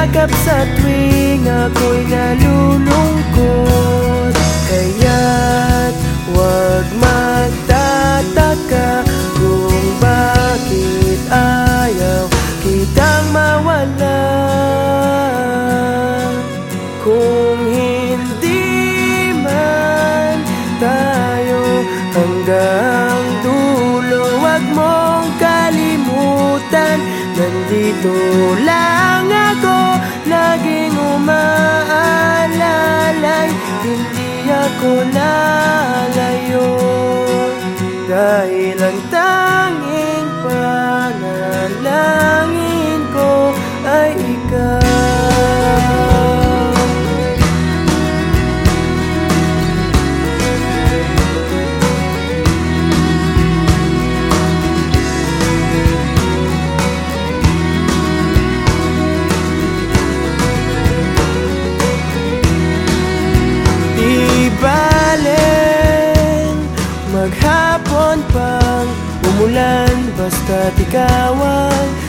yakap sa tuwing ako'y nalulungkot. Kaya't huwag magtataka kung bakit ayaw kitang mawala. Kung hindi man tayo hanggang dulo Huwag mong kalimutan, nandito lang ako pang umulan Basta't ikaw ang